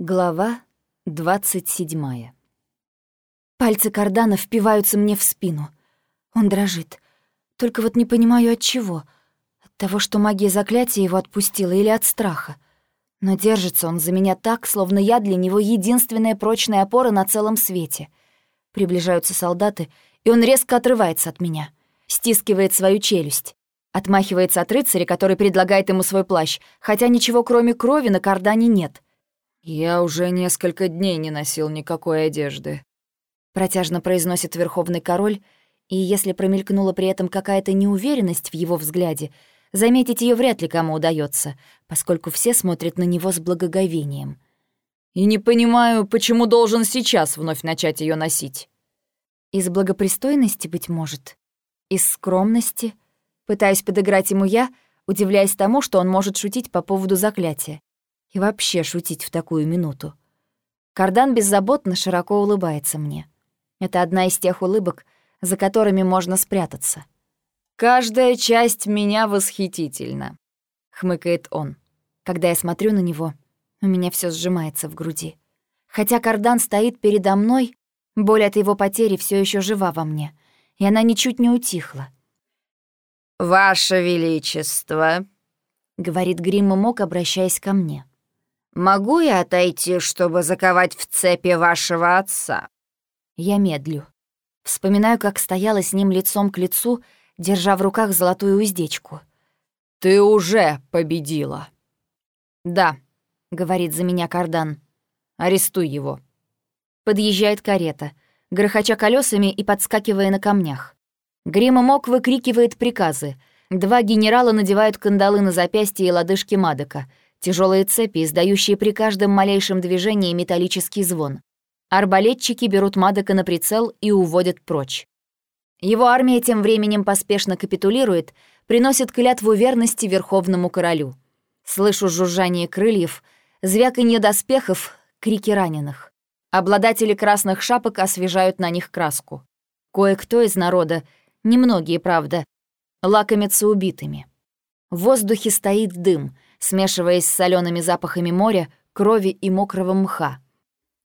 Глава 27 Пальцы кардана впиваются мне в спину. Он дрожит. Только вот не понимаю, от чего. От того, что магия заклятия его отпустила, или от страха. Но держится он за меня так, словно я для него единственная прочная опора на целом свете. Приближаются солдаты, и он резко отрывается от меня. Стискивает свою челюсть. Отмахивается от рыцаря, который предлагает ему свой плащ, хотя ничего кроме крови на кардане нет — «Я уже несколько дней не носил никакой одежды», — протяжно произносит Верховный Король, и если промелькнула при этом какая-то неуверенность в его взгляде, заметить ее вряд ли кому удается, поскольку все смотрят на него с благоговением. «И не понимаю, почему должен сейчас вновь начать ее носить?» Из благопристойности, быть может, из скромности, пытаюсь подыграть ему я, удивляясь тому, что он может шутить по поводу заклятия. И вообще шутить в такую минуту. Кардан беззаботно широко улыбается мне. Это одна из тех улыбок, за которыми можно спрятаться. «Каждая часть меня восхитительна», — хмыкает он. Когда я смотрю на него, у меня все сжимается в груди. Хотя Кардан стоит передо мной, боль от его потери все еще жива во мне, и она ничуть не утихла. «Ваше Величество», — говорит Гримма Мок, обращаясь ко мне. Могу я отойти, чтобы заковать в цепи вашего отца?» Я медлю. Вспоминаю, как стояла с ним лицом к лицу, держа в руках золотую уздечку. «Ты уже победила». «Да», — говорит за меня Кардан. «Арестуй его». Подъезжает карета, грохоча колесами и подскакивая на камнях. Грима Мок выкрикивает приказы. Два генерала надевают кандалы на запястье и лодыжки Мадока — Тяжелые цепи, издающие при каждом малейшем движении металлический звон. Арбалетчики берут Мадока на прицел и уводят прочь. Его армия тем временем поспешно капитулирует, приносит клятву верности Верховному Королю. Слышу жужжание крыльев, звяканье доспехов, крики раненых. Обладатели красных шапок освежают на них краску. Кое-кто из народа, немногие, правда, лакомятся убитыми. В воздухе стоит дым — смешиваясь с солеными запахами моря, крови и мокрого мха.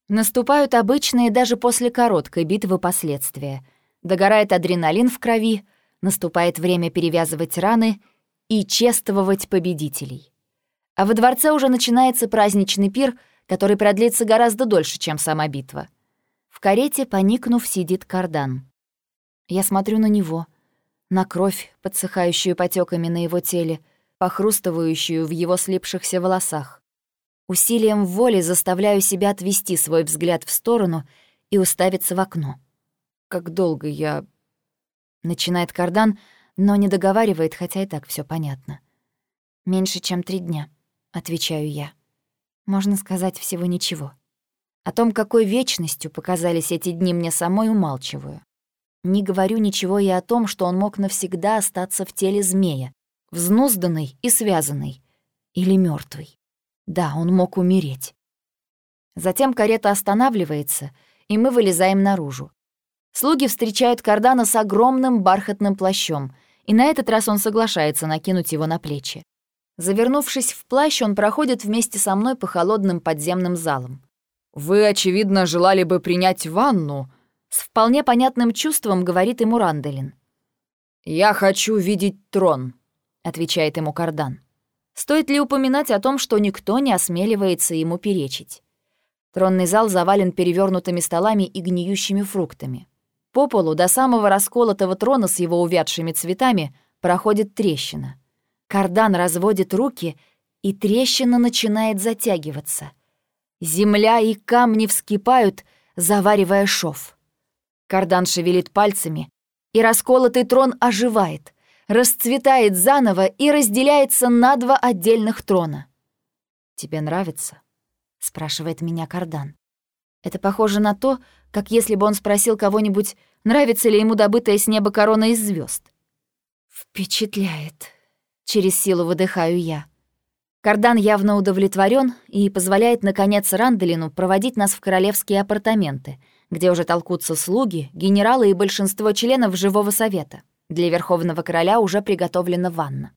Наступают обычные даже после короткой битвы последствия. Догорает адреналин в крови, наступает время перевязывать раны и чествовать победителей. А во дворце уже начинается праздничный пир, который продлится гораздо дольше, чем сама битва. В карете, поникнув, сидит кардан. Я смотрю на него, на кровь, подсыхающую потеками на его теле — похрустывающую в его слипшихся волосах. Усилием воли заставляю себя отвести свой взгляд в сторону и уставиться в окно. «Как долго я...» Начинает кардан, но не договаривает, хотя и так все понятно. «Меньше, чем три дня», — отвечаю я. Можно сказать всего ничего. О том, какой вечностью показались эти дни мне самой, умалчиваю. Не говорю ничего и о том, что он мог навсегда остаться в теле змея, взнузданный и связанный. Или мертвый. Да, он мог умереть. Затем карета останавливается, и мы вылезаем наружу. Слуги встречают Кардана с огромным бархатным плащом, и на этот раз он соглашается накинуть его на плечи. Завернувшись в плащ, он проходит вместе со мной по холодным подземным залам. «Вы, очевидно, желали бы принять ванну», — с вполне понятным чувством говорит ему Ранделин. «Я хочу видеть трон», — отвечает ему Кардан. Стоит ли упоминать о том, что никто не осмеливается ему перечить? Тронный зал завален перевернутыми столами и гниющими фруктами. По полу до самого расколотого трона с его увядшими цветами проходит трещина. Кардан разводит руки, и трещина начинает затягиваться. Земля и камни вскипают, заваривая шов. Кардан шевелит пальцами, и расколотый трон оживает расцветает заново и разделяется на два отдельных трона. «Тебе нравится?» — спрашивает меня Кардан. Это похоже на то, как если бы он спросил кого-нибудь, нравится ли ему добытая с неба корона из звезд. «Впечатляет», — через силу выдыхаю я. Кардан явно удовлетворен и позволяет, наконец, Ранделину проводить нас в королевские апартаменты, где уже толкутся слуги, генералы и большинство членов Живого Совета. Для Верховного Короля уже приготовлена ванна.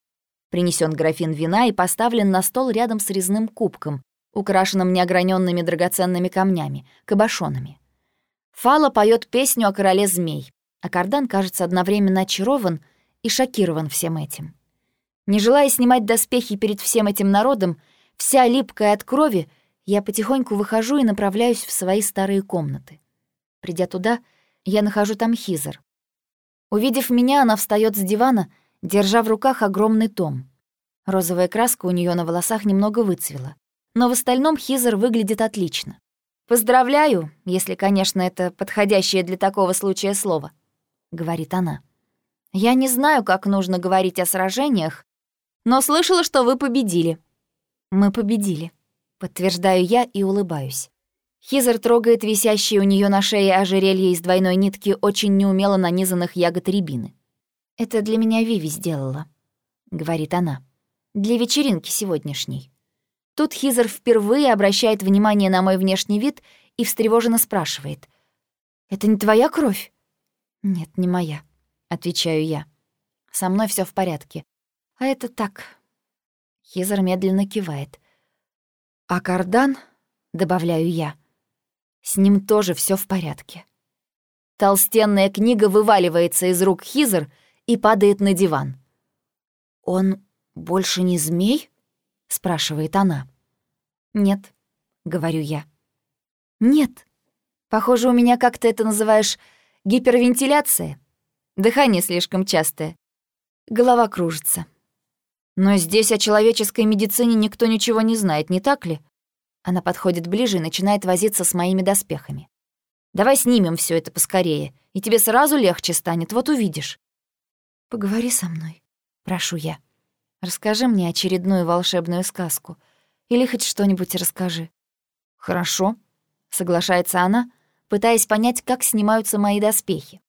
Принесен графин вина и поставлен на стол рядом с резным кубком, украшенном неограненными драгоценными камнями, кабошонами. Фала поет песню о короле змей, а Кардан, кажется, одновременно очарован и шокирован всем этим. Не желая снимать доспехи перед всем этим народом, вся липкая от крови, я потихоньку выхожу и направляюсь в свои старые комнаты. Придя туда, я нахожу там Хизер. Увидев меня, она встает с дивана, держа в руках огромный том. Розовая краска у нее на волосах немного выцвела, но в остальном Хизер выглядит отлично. «Поздравляю, если, конечно, это подходящее для такого случая слово», — говорит она. «Я не знаю, как нужно говорить о сражениях, но слышала, что вы победили». «Мы победили», — подтверждаю я и улыбаюсь. Хизер трогает висящие у нее на шее ожерелье из двойной нитки очень неумело нанизанных ягод рябины. «Это для меня Виви сделала», — говорит она. «Для вечеринки сегодняшней». Тут Хизер впервые обращает внимание на мой внешний вид и встревоженно спрашивает. «Это не твоя кровь?» «Нет, не моя», — отвечаю я. «Со мной все в порядке. А это так. Хизер медленно кивает. А кардан, добавляю я, с ним тоже все в порядке. Толстенная книга вываливается из рук Хизер и падает на диван. «Он больше не змей?» — спрашивает она. «Нет», — говорю я. «Нет. Похоже, у меня, как ты это называешь, гипервентиляция. Дыхание слишком частое. Голова кружится. Но здесь о человеческой медицине никто ничего не знает, не так ли? Она подходит ближе и начинает возиться с моими доспехами. Давай снимем все это поскорее, и тебе сразу легче станет, вот увидишь. Поговори со мной, прошу я. Расскажи мне очередную волшебную сказку. Или хоть что-нибудь расскажи. Хорошо, соглашается она, пытаясь понять, как снимаются мои доспехи.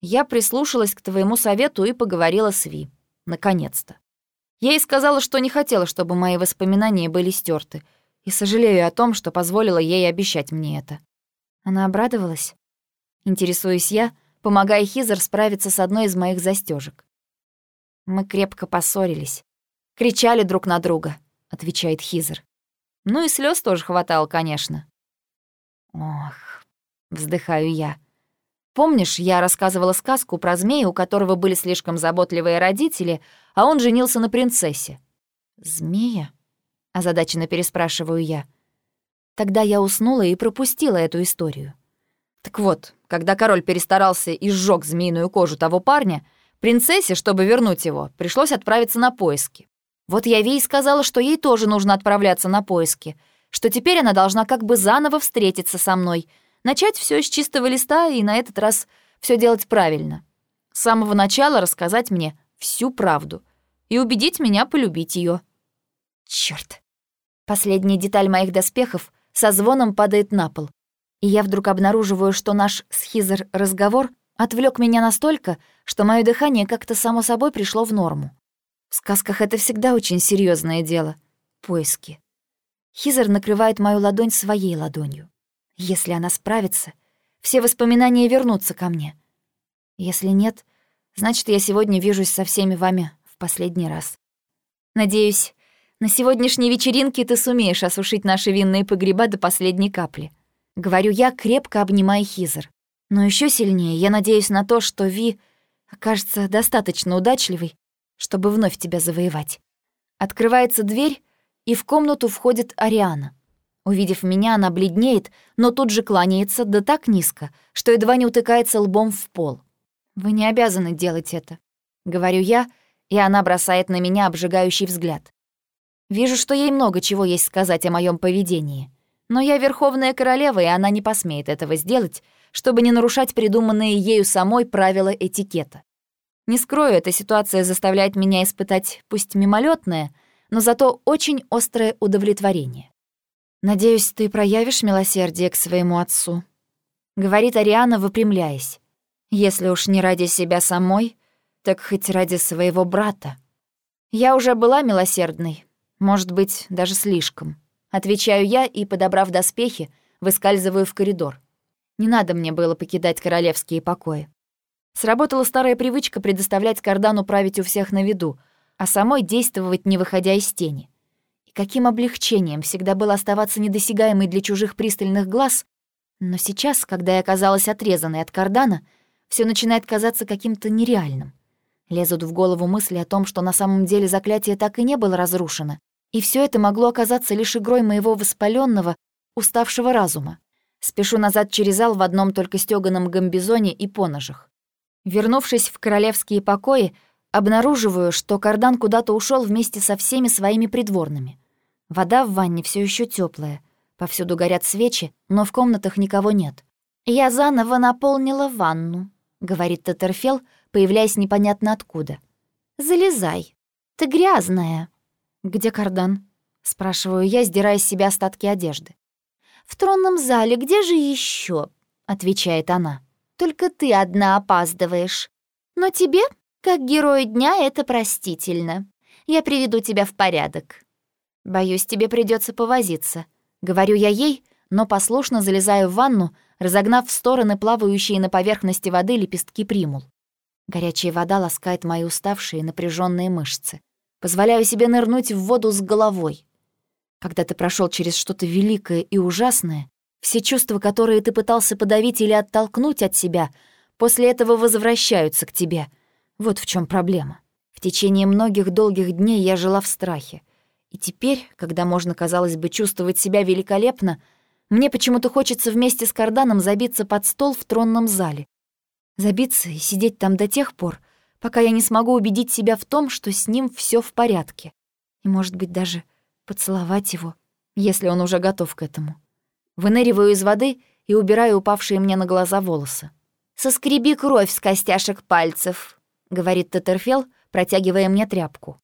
Я прислушалась к твоему совету и поговорила с Ви. Наконец-то. Я ей сказала, что не хотела, чтобы мои воспоминания были стерты, и сожалею о том, что позволила ей обещать мне это. Она обрадовалась. Интересуюсь я, помогая Хизер справиться с одной из моих застежек. Мы крепко поссорились. Кричали друг на друга, отвечает Хизер. Ну и слез тоже хватало, конечно. Ох, вздыхаю я. Помнишь, я рассказывала сказку про змея, у которого были слишком заботливые родители, а он женился на принцессе? «Змея?» — озадаченно переспрашиваю я. Тогда я уснула и пропустила эту историю. Так вот, когда король перестарался и сжёг змеиную кожу того парня, принцессе, чтобы вернуть его, пришлось отправиться на поиски. Вот я Вей сказала, что ей тоже нужно отправляться на поиски, что теперь она должна как бы заново встретиться со мной — начать все с чистого листа и на этот раз все делать правильно. С самого начала рассказать мне всю правду и убедить меня полюбить ее. Черт! Последняя деталь моих доспехов со звоном падает на пол, и я вдруг обнаруживаю, что наш с Хизер разговор отвлек меня настолько, что мое дыхание как-то само собой пришло в норму. В сказках это всегда очень серьезное дело — поиски. Хизер накрывает мою ладонь своей ладонью. Если она справится, все воспоминания вернутся ко мне. Если нет, значит, я сегодня вижусь со всеми вами в последний раз. Надеюсь, на сегодняшней вечеринке ты сумеешь осушить наши винные погреба до последней капли. Говорю я, крепко обнимая Хизер. Но еще сильнее я надеюсь на то, что Ви окажется достаточно удачливой, чтобы вновь тебя завоевать. Открывается дверь, и в комнату входит Ариана. Увидев меня, она бледнеет, но тут же кланяется, да так низко, что едва не утыкается лбом в пол. «Вы не обязаны делать это», — говорю я, и она бросает на меня обжигающий взгляд. Вижу, что ей много чего есть сказать о моем поведении. Но я верховная королева, и она не посмеет этого сделать, чтобы не нарушать придуманные ею самой правила этикета. Не скрою, эта ситуация заставляет меня испытать, пусть мимолетное, но зато очень острое удовлетворение. «Надеюсь, ты проявишь милосердие к своему отцу», — говорит Ариана, выпрямляясь. «Если уж не ради себя самой, так хоть ради своего брата». «Я уже была милосердной, может быть, даже слишком», — отвечаю я и, подобрав доспехи, выскальзываю в коридор. Не надо мне было покидать королевские покои. Сработала старая привычка предоставлять кардану править у всех на виду, а самой действовать, не выходя из тени. каким облегчением всегда было оставаться недосягаемой для чужих пристальных глаз, но сейчас, когда я оказалась отрезанной от кардана, все начинает казаться каким-то нереальным. Лезут в голову мысли о том, что на самом деле заклятие так и не было разрушено, и все это могло оказаться лишь игрой моего воспаленного, уставшего разума. Спешу назад через зал в одном только стёганом гамбизоне и поножах. Вернувшись в королевские покои, обнаруживаю, что кардан куда-то ушел вместе со всеми своими придворными. Вода в ванне все еще теплая, повсюду горят свечи, но в комнатах никого нет. «Я заново наполнила ванну», — говорит Татерфел, появляясь непонятно откуда. «Залезай. Ты грязная». «Где кардан?» — спрашиваю я, сдирая с себя остатки одежды. «В тронном зале, где же еще? отвечает она. «Только ты одна опаздываешь. Но тебе, как герою дня, это простительно. Я приведу тебя в порядок». «Боюсь, тебе придется повозиться», — говорю я ей, но послушно залезаю в ванну, разогнав в стороны плавающие на поверхности воды лепестки примул. Горячая вода ласкает мои уставшие напряженные мышцы. Позволяю себе нырнуть в воду с головой. Когда ты прошел через что-то великое и ужасное, все чувства, которые ты пытался подавить или оттолкнуть от себя, после этого возвращаются к тебе. Вот в чем проблема. В течение многих долгих дней я жила в страхе. И теперь, когда можно, казалось бы, чувствовать себя великолепно, мне почему-то хочется вместе с карданом забиться под стол в тронном зале. Забиться и сидеть там до тех пор, пока я не смогу убедить себя в том, что с ним все в порядке. И, может быть, даже поцеловать его, если он уже готов к этому. Выныриваю из воды и убираю упавшие мне на глаза волосы. «Соскреби кровь с костяшек пальцев», — говорит Тетерфел, протягивая мне тряпку.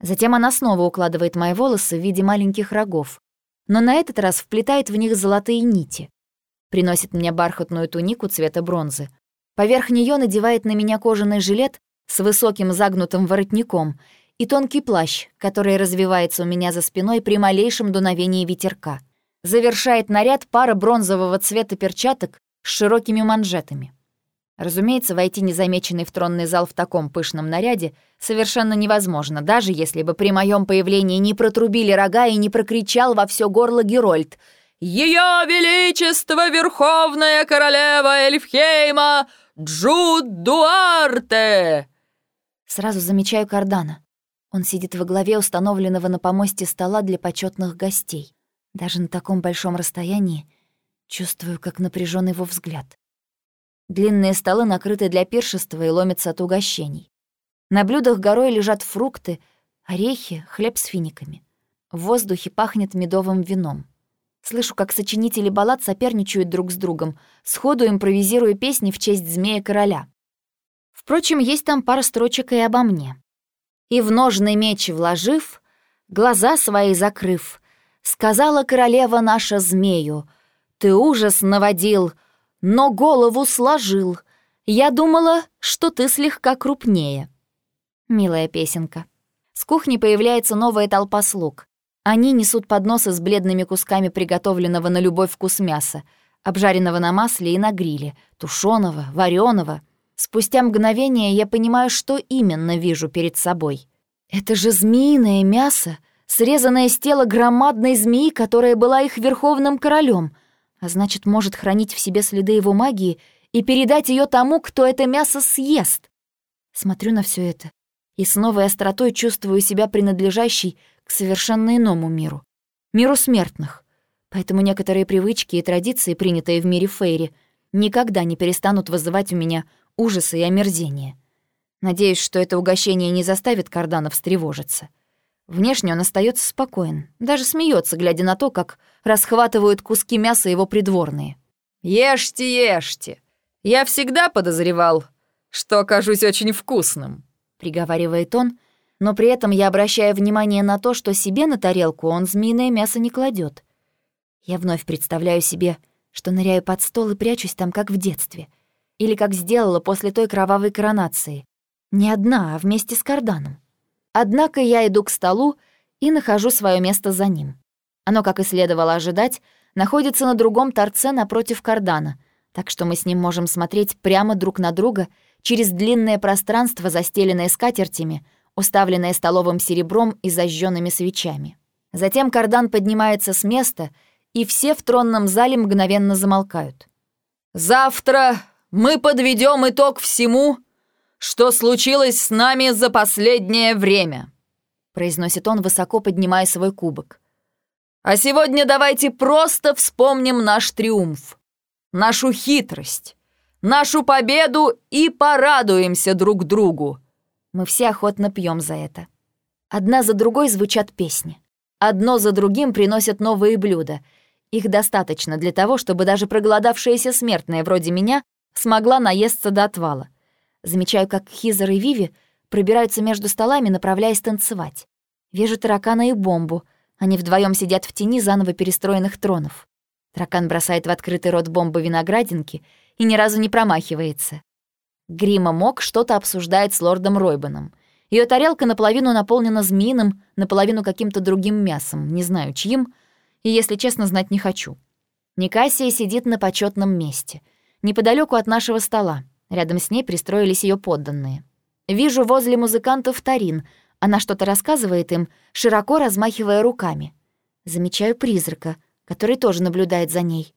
Затем она снова укладывает мои волосы в виде маленьких рогов, но на этот раз вплетает в них золотые нити. Приносит мне бархатную тунику цвета бронзы, Поверх нее надевает на меня кожаный жилет с высоким загнутым воротником и тонкий плащ, который развивается у меня за спиной при малейшем дуновении ветерка. Завершает наряд пара бронзового цвета перчаток с широкими манжетами. Разумеется, войти незамеченный в тронный зал в таком пышном наряде совершенно невозможно, даже если бы при моем появлении не протрубили рога и не прокричал во все горло Герольд «Ее Величество Верховная Королева Эльфхейма Джуд Дуарте!» Сразу замечаю Кардана. Он сидит во главе установленного на помосте стола для почетных гостей. Даже на таком большом расстоянии чувствую, как напряжен его взгляд. Длинные столы накрыты для пиршества и ломятся от угощений. На блюдах горой лежат фрукты, орехи, хлеб с финиками. В воздухе пахнет медовым вином. Слышу, как сочинители баллад соперничают друг с другом, сходу импровизируя песни в честь змея-короля. Впрочем, есть там пара строчек и обо мне. «И в ножный меч вложив, глаза свои закрыв, сказала королева наша змею, ты ужас наводил, но голову сложил. Я думала, что ты слегка крупнее». Милая песенка. С кухни появляется новая толпа слуг. Они несут подносы с бледными кусками приготовленного на любой вкус мяса, обжаренного на масле и на гриле, тушеного, вареного. Спустя мгновение я понимаю, что именно вижу перед собой. Это же змеиное мясо, срезанное с тела громадной змеи, которая была их верховным королем, а значит, может хранить в себе следы его магии и передать ее тому, кто это мясо съест. Смотрю на все это и с новой остротой чувствую себя принадлежащей к совершенно иному миру. Миру смертных. Поэтому некоторые привычки и традиции, принятые в мире Фейри, никогда не перестанут вызывать у меня ужасы и омерзение. Надеюсь, что это угощение не заставит Кардана встревожиться. Внешне он остается спокоен, даже смеется, глядя на то, как расхватывают куски мяса его придворные. «Ешьте, ешьте! Я всегда подозревал, что окажусь очень вкусным», — приговаривает он, но при этом я обращаю внимание на то, что себе на тарелку он змеиное мясо не кладет. Я вновь представляю себе, что ныряю под стол и прячусь там, как в детстве. Или как сделала после той кровавой коронации. Не одна, а вместе с карданом. Однако я иду к столу и нахожу свое место за ним. Оно, как и следовало ожидать, находится на другом торце напротив кардана, так что мы с ним можем смотреть прямо друг на друга через длинное пространство, застеленное скатертями — уставленная столовым серебром и зажженными свечами. Затем кардан поднимается с места, и все в тронном зале мгновенно замолкают. «Завтра мы подведем итог всему, что случилось с нами за последнее время», произносит он, высоко поднимая свой кубок. «А сегодня давайте просто вспомним наш триумф, нашу хитрость, нашу победу и порадуемся друг другу». Мы все охотно пьем за это. Одна за другой звучат песни. Одно за другим приносят новые блюда. Их достаточно для того, чтобы даже проголодавшаяся смертная вроде меня смогла наесться до отвала. Замечаю, как Хизер и Виви пробираются между столами, направляясь танцевать. Вижу таракана и бомбу. Они вдвоем сидят в тени заново перестроенных тронов. Таракан бросает в открытый рот бомбы виноградинки и ни разу не промахивается. Грима Мок что-то обсуждает с лордом Ройбаном. Ее тарелка наполовину наполнена змеиным, наполовину каким-то другим мясом, не знаю чьим, и, если честно, знать не хочу. Никасия сидит на почетном месте, неподалеку от нашего стола. Рядом с ней пристроились ее подданные. Вижу возле музыкантов Тарин. Она что-то рассказывает им, широко размахивая руками. Замечаю призрака, который тоже наблюдает за ней.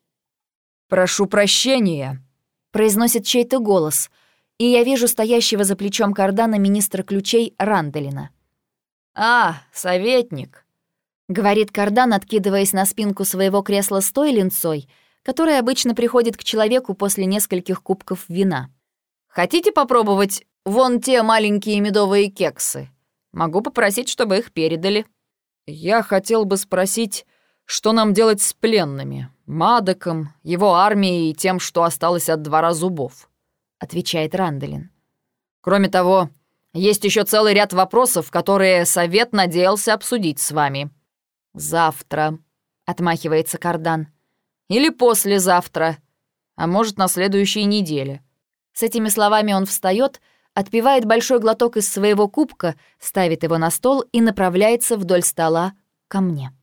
«Прошу прощения», — произносит чей-то голос — и я вижу стоящего за плечом кардана министра ключей Ранделина. «А, советник», — говорит кардан, откидываясь на спинку своего кресла с той линцой, которая обычно приходит к человеку после нескольких кубков вина. «Хотите попробовать вон те маленькие медовые кексы? Могу попросить, чтобы их передали». «Я хотел бы спросить, что нам делать с пленными, Мадоком, его армией и тем, что осталось от двора зубов?» Отвечает Ранделин. Кроме того, есть еще целый ряд вопросов, которые совет надеялся обсудить с вами. Завтра, отмахивается Кардан. Или послезавтра, а может, на следующей неделе. С этими словами он встает, отпивает большой глоток из своего кубка, ставит его на стол и направляется вдоль стола ко мне.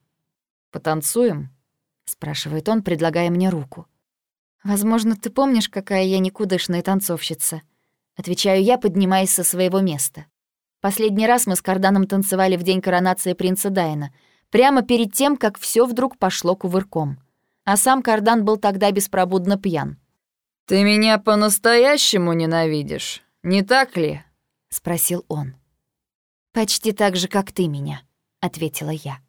«Потанцуем?» — спрашивает он, предлагая мне руку. «Возможно, ты помнишь, какая я никудышная танцовщица?» Отвечаю я, поднимаясь со своего места. Последний раз мы с Карданом танцевали в день коронации принца Дайна, прямо перед тем, как все вдруг пошло кувырком. А сам Кардан был тогда беспробудно пьян. «Ты меня по-настоящему ненавидишь, не так ли?» — спросил он. «Почти так же, как ты меня», — ответила я.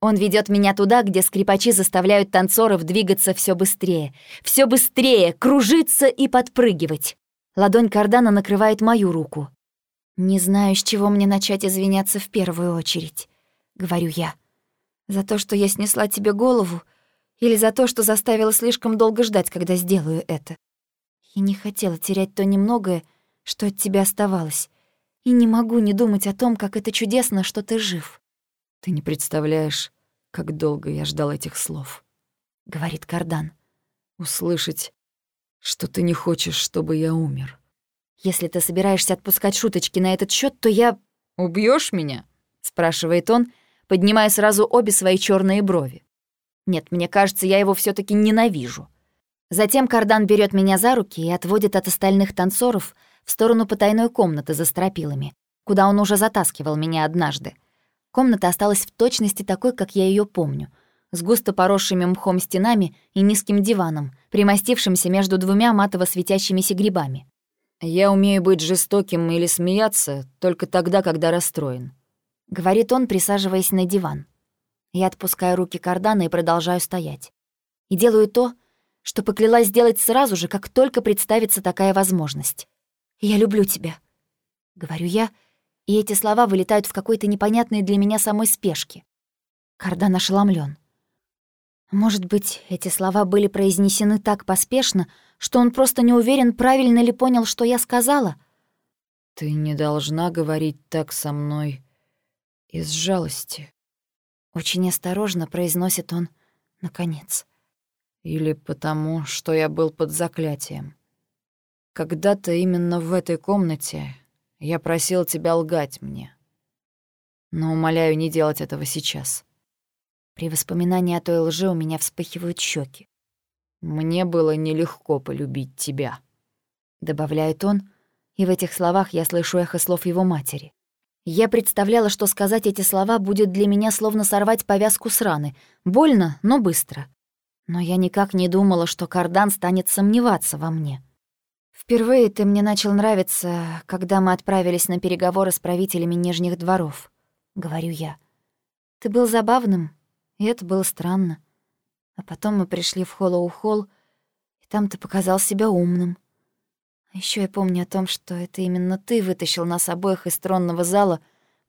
Он ведет меня туда, где скрипачи заставляют танцоров двигаться все быстрее, все быстрее, кружиться и подпрыгивать. Ладонь кардана накрывает мою руку. «Не знаю, с чего мне начать извиняться в первую очередь», — говорю я. «За то, что я снесла тебе голову, или за то, что заставила слишком долго ждать, когда сделаю это. Я не хотела терять то немногое, что от тебя оставалось, и не могу не думать о том, как это чудесно, что ты жив». «Ты не представляешь, как долго я ждал этих слов», — говорит Кардан. «Услышать, что ты не хочешь, чтобы я умер». «Если ты собираешься отпускать шуточки на этот счет, то я...» Убьешь меня?» — спрашивает он, поднимая сразу обе свои черные брови. «Нет, мне кажется, я его все таки ненавижу». Затем Кардан берет меня за руки и отводит от остальных танцоров в сторону потайной комнаты за стропилами, куда он уже затаскивал меня однажды. Комната осталась в точности такой, как я ее помню, с густо поросшими мхом стенами и низким диваном, примостившимся между двумя матово светящимися грибами. «Я умею быть жестоким или смеяться только тогда, когда расстроен», — говорит он, присаживаясь на диван. Я отпускаю руки кардана и продолжаю стоять. И делаю то, что поклялась сделать сразу же, как только представится такая возможность. «Я люблю тебя», — говорю я, — и эти слова вылетают в какой-то непонятной для меня самой спешке. Кардан ошеломлен. Может быть, эти слова были произнесены так поспешно, что он просто не уверен, правильно ли понял, что я сказала? «Ты не должна говорить так со мной из жалости», — очень осторожно произносит он, наконец. «Или потому, что я был под заклятием. Когда-то именно в этой комнате я просил тебя лгать мне. Но умоляю не делать этого сейчас. При воспоминании о той лжи у меня вспыхивают щеки. Мне было нелегко полюбить тебя, добавляет он, и в этих словах я слышу эхо слов его матери. Я представляла, что сказать эти слова будет для меня словно сорвать повязку с раны. Больно, но быстро. Но я никак не думала, что Кардан станет сомневаться во мне. «Впервые ты мне начал нравиться, когда мы отправились на переговоры с правителями Нижних дворов», — говорю я. «Ты был забавным, и это было странно. А потом мы пришли в Холлоу-Холл, и там ты показал себя умным. А ещё я помню о том, что это именно ты вытащил нас обоих из тронного зала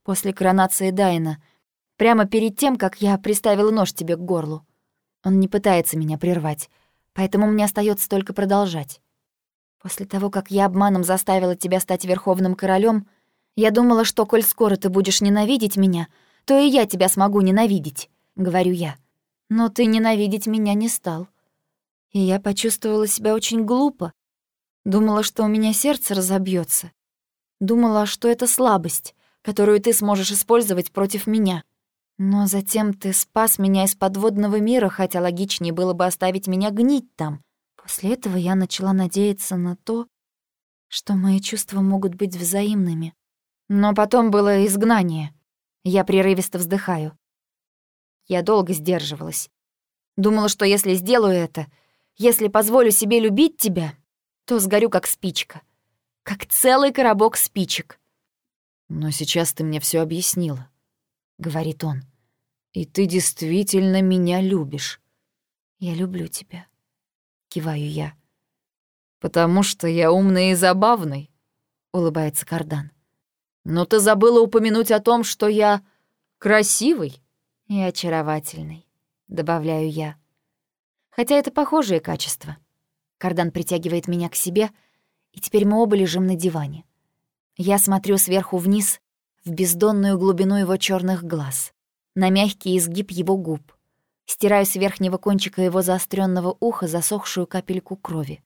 после коронации Дайна, прямо перед тем, как я приставила нож тебе к горлу. Он не пытается меня прервать, поэтому мне остается только продолжать. После того, как я обманом заставила тебя стать верховным королем, я думала, что, коль скоро ты будешь ненавидеть меня, то и я тебя смогу ненавидеть, — говорю я. Но ты ненавидеть меня не стал. И я почувствовала себя очень глупо, Думала, что у меня сердце разобьется. Думала, что это слабость, которую ты сможешь использовать против меня. Но затем ты спас меня из подводного мира, хотя логичнее было бы оставить меня гнить там. После этого я начала надеяться на то, что мои чувства могут быть взаимными. Но потом было изгнание. Я прерывисто вздыхаю. Я долго сдерживалась. Думала, что если сделаю это, если позволю себе любить тебя, то сгорю как спичка. Как целый коробок спичек. «Но сейчас ты мне все объяснила», — говорит он. «И ты действительно меня любишь». «Я люблю тебя», — киваю я. «Потому что я умный и забавный», — улыбается Кардан. «Но ты забыла упомянуть о том, что я красивый и очаровательный», — добавляю я. Хотя это похожие качества. Кардан притягивает меня к себе, и теперь мы оба лежим на диване. Я смотрю сверху вниз в бездонную глубину его черных глаз, на мягкий изгиб его губ, стираю с верхнего кончика его заостренного уха засохшую капельку крови.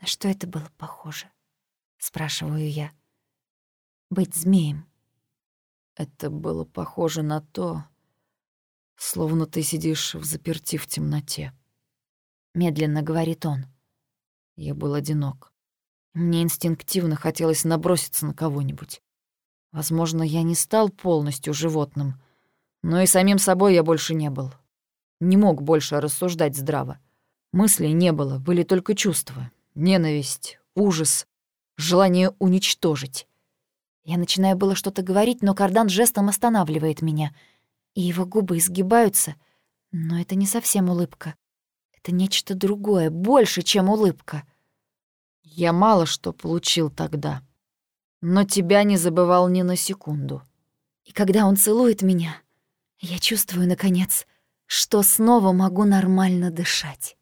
«На что это было похоже?» — спрашиваю я. «Быть змеем». Это было похоже на то, словно ты сидишь в заперти в темноте. — медленно говорит он. Я был одинок. Мне инстинктивно хотелось наброситься на кого-нибудь. Возможно, я не стал полностью животным, но и самим собой я больше не был. Не мог больше рассуждать здраво. Мыслей не было, были только чувства. Ненависть, ужас, желание уничтожить. Я начинаю было что-то говорить, но Кардан жестом останавливает меня, и его губы изгибаются, но это не совсем улыбка. Это нечто другое, больше, чем улыбка. Я мало что получил тогда, но тебя не забывал ни на секунду. И когда он целует меня, я чувствую, наконец, что снова могу нормально дышать.